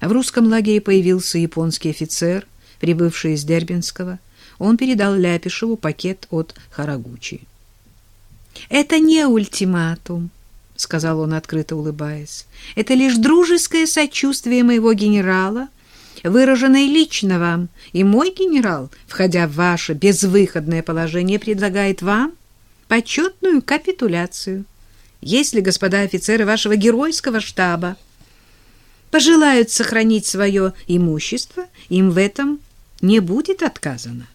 В русском лагере появился японский офицер, прибывший из Дербинского. Он передал Ляпишеву пакет от Харагучи. «Это не ультиматум», — сказал он, открыто улыбаясь. «Это лишь дружеское сочувствие моего генерала, выраженное лично вам. И мой генерал, входя в ваше безвыходное положение, предлагает вам почетную капитуляцию. Если господа офицеры вашего геройского штаба пожелают сохранить свое имущество, им в этом не будет отказано.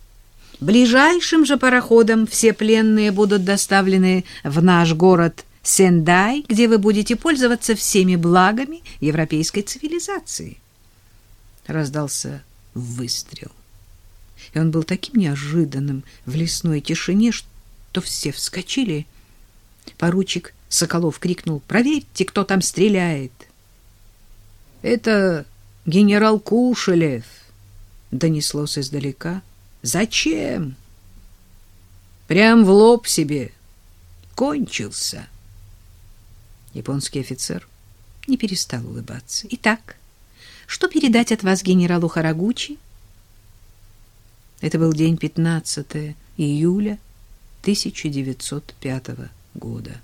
Ближайшим же пароходом все пленные будут доставлены в наш город Сендай, где вы будете пользоваться всеми благами европейской цивилизации. Раздался выстрел. И он был таким неожиданным в лесной тишине, что все вскочили. Поручик Соколов крикнул «Проверьте, кто там стреляет!» «Это генерал Кушелев!» донеслось издалека. Зачем? Прям в лоб себе. Кончился. Японский офицер не перестал улыбаться. Итак, что передать от вас генералу Харагучи? Это был день 15 июля 1905 года.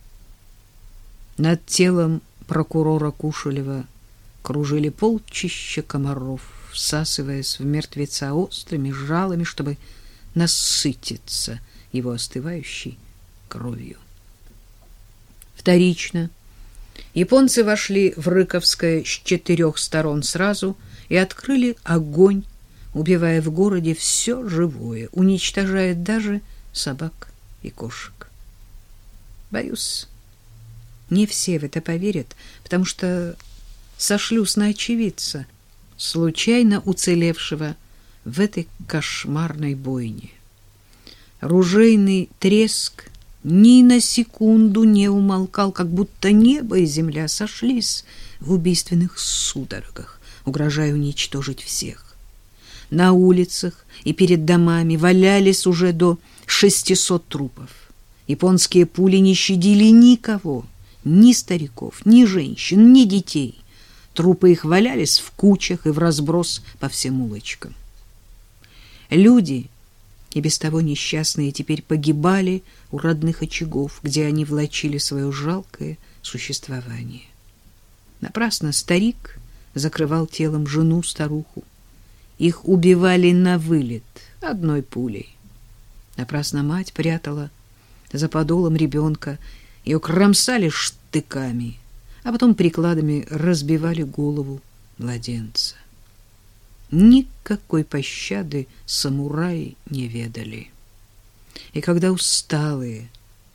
Над телом прокурора Кушелева кружили полчища комаров всасываясь в мертвеца острыми жалами, чтобы насытиться его остывающей кровью. Вторично японцы вошли в Рыковское с четырех сторон сразу и открыли огонь, убивая в городе все живое, уничтожая даже собак и кошек. Боюсь, не все в это поверят, потому что сошлюсь на очевидца — случайно уцелевшего в этой кошмарной бойне. Ружейный треск ни на секунду не умолкал, как будто небо и земля сошлись в убийственных судорогах, угрожая уничтожить всех. На улицах и перед домами валялись уже до шестисот трупов. Японские пули не щадили никого, ни стариков, ни женщин, ни детей — Трупы их валялись в кучах и в разброс по всем улочкам. Люди, и без того несчастные, теперь погибали у родных очагов, где они влачили свое жалкое существование. Напрасно старик закрывал телом жену-старуху. Их убивали на вылет одной пулей. Напрасно мать прятала за подолом ребенка, ее кромсали штыками — а потом прикладами разбивали голову младенца. Никакой пощады самураи не ведали. И когда усталые,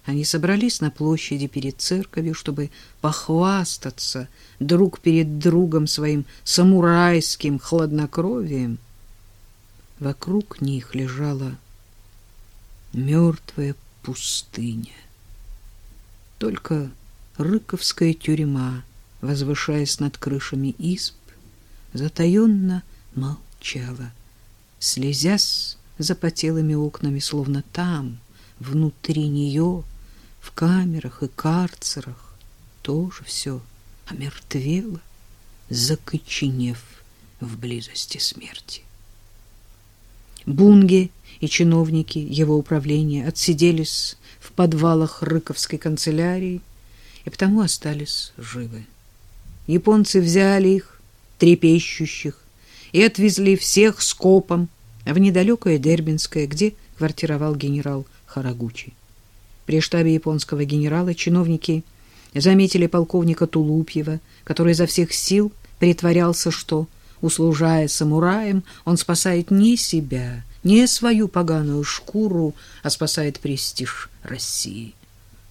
они собрались на площади перед церковью, чтобы похвастаться друг перед другом своим самурайским хладнокровием, вокруг них лежала мертвая пустыня. Только Рыковская тюрьма, возвышаясь над крышами изб, затаенно молчала, слезясь запотелыми окнами, словно там, внутри нее, в камерах и карцерах, тоже все омертвело, закоченев в близости смерти. Бунге и чиновники его управления отсиделись в подвалах Рыковской канцелярии, и потому остались живы. Японцы взяли их, трепещущих, и отвезли всех скопом в недалекое Дербинское, где квартировал генерал Харагучи. При штабе японского генерала чиновники заметили полковника Тулупьева, который изо всех сил притворялся, что, услужая самураем, он спасает не себя, не свою поганую шкуру, а спасает престиж России.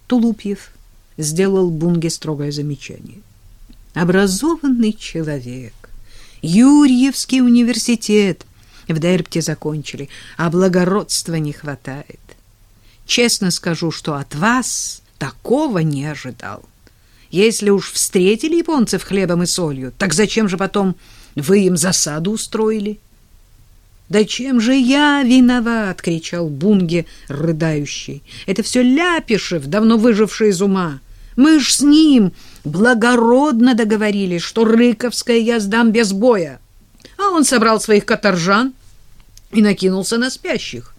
Тулупьев сделал Бунге строгое замечание. Образованный человек, Юрьевский университет в Дербте закончили, а благородства не хватает. Честно скажу, что от вас такого не ожидал. Если уж встретили японцев хлебом и солью, так зачем же потом вы им засаду устроили? Да чем же я виноват, кричал Бунге рыдающий. Это все Ляпишев, давно выживший из ума. Мы ж с ним благородно договорились, что Рыковское я сдам без боя. А он собрал своих каторжан и накинулся на спящих.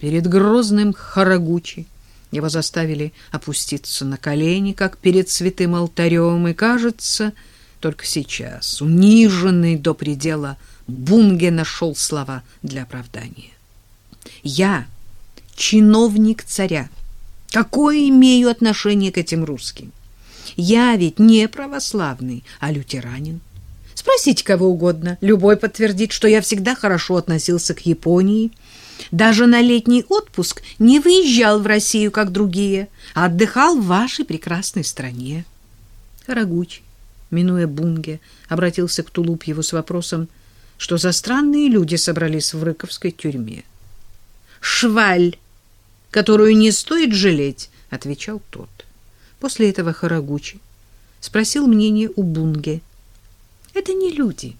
Перед грозным Харагучи его заставили опуститься на колени, как перед святым алтарем, и, кажется, только сейчас, униженный до предела, Бунге нашел слова для оправдания. «Я чиновник царя. Какое имею отношение к этим русским? Я ведь не православный, а лютеранин. Спросите кого угодно, любой подтвердит, что я всегда хорошо относился к Японии, даже на летний отпуск не выезжал в Россию, как другие, а отдыхал в вашей прекрасной стране. Харагуч, минуя Бунге, обратился к Тулупьеву с вопросом, что за странные люди собрались в Рыковской тюрьме. «Шваль, которую не стоит жалеть», — отвечал тот. После этого Харагучи спросил мнение у Бунге. «Это не люди,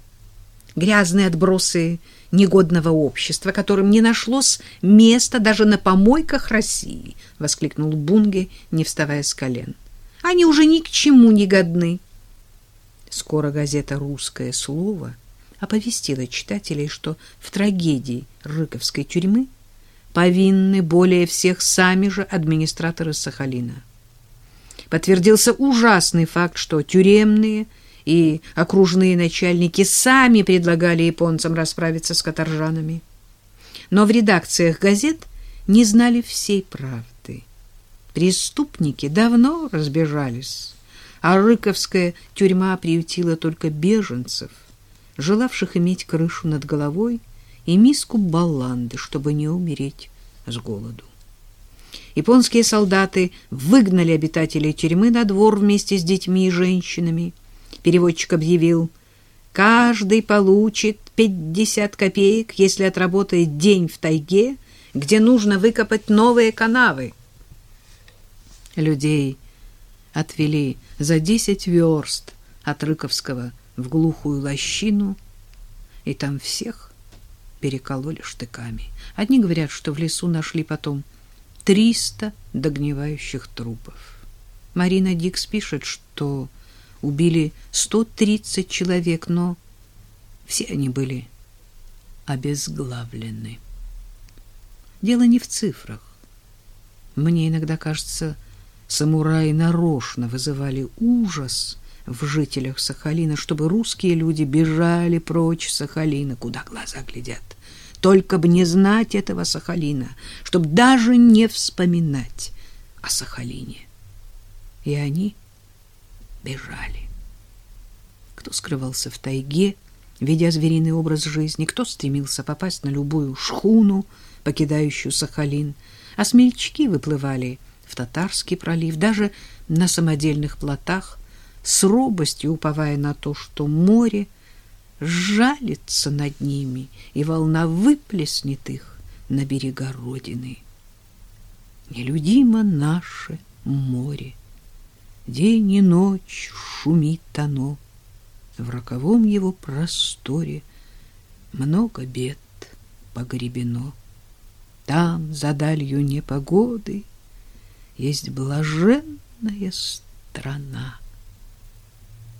грязные отбросы негодного общества, которым не нашлось места даже на помойках России, — воскликнул Бунге, не вставая с колен. — Они уже ни к чему не годны. Скоро газета «Русское слово» оповестила читателей, что в трагедии Рыковской тюрьмы повинны более всех сами же администраторы Сахалина. Подтвердился ужасный факт, что тюремные – и окружные начальники сами предлагали японцам расправиться с каторжанами. Но в редакциях газет не знали всей правды. Преступники давно разбежались, а Рыковская тюрьма приютила только беженцев, желавших иметь крышу над головой и миску баланды, чтобы не умереть с голоду. Японские солдаты выгнали обитателей тюрьмы на двор вместе с детьми и женщинами – Переводчик объявил, каждый получит 50 копеек, если отработает день в тайге, где нужно выкопать новые канавы. Людей отвели за 10 верст от Рыковского в глухую лощину, и там всех перекололи штыками. Одни говорят, что в лесу нашли потом 300 догнивающих трупов. Марина Дикс пишет, что убили 130 человек, но все они были обезглавлены. Дело не в цифрах. Мне иногда кажется, самураи нарочно вызывали ужас в жителях Сахалина, чтобы русские люди бежали прочь Сахалина, куда глаза глядят. Только бы не знать этого Сахалина, чтобы даже не вспоминать о Сахалине. И они бежали. Кто скрывался в тайге, ведя звериный образ жизни, кто стремился попасть на любую шхуну, покидающую Сахалин, а смельчаки выплывали в Татарский пролив, даже на самодельных плотах, с робостью уповая на то, что море жалится над ними, и волна выплеснет их на берега Родины. Нелюдимо наше море. День и ночь шумит оно, В роковом его просторе Много бед погребено. Там, за далью непогоды, Есть блаженная страна.